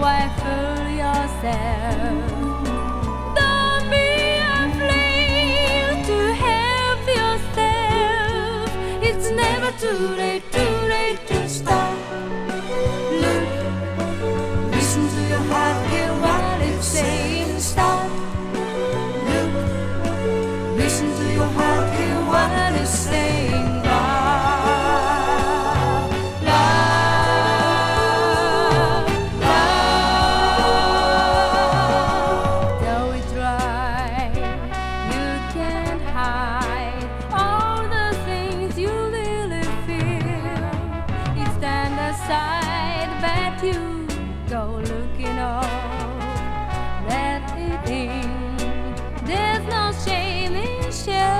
why fool yourself? side, but you go looking off that thing. There's no shame in sharing.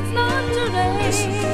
it's not too late.